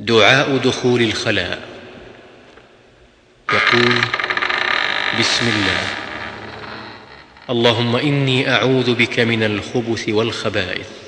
دعاء دخول الخلاء. يقول بسم الله. اللهم إني أعوذ بك من الخبث والخبائث.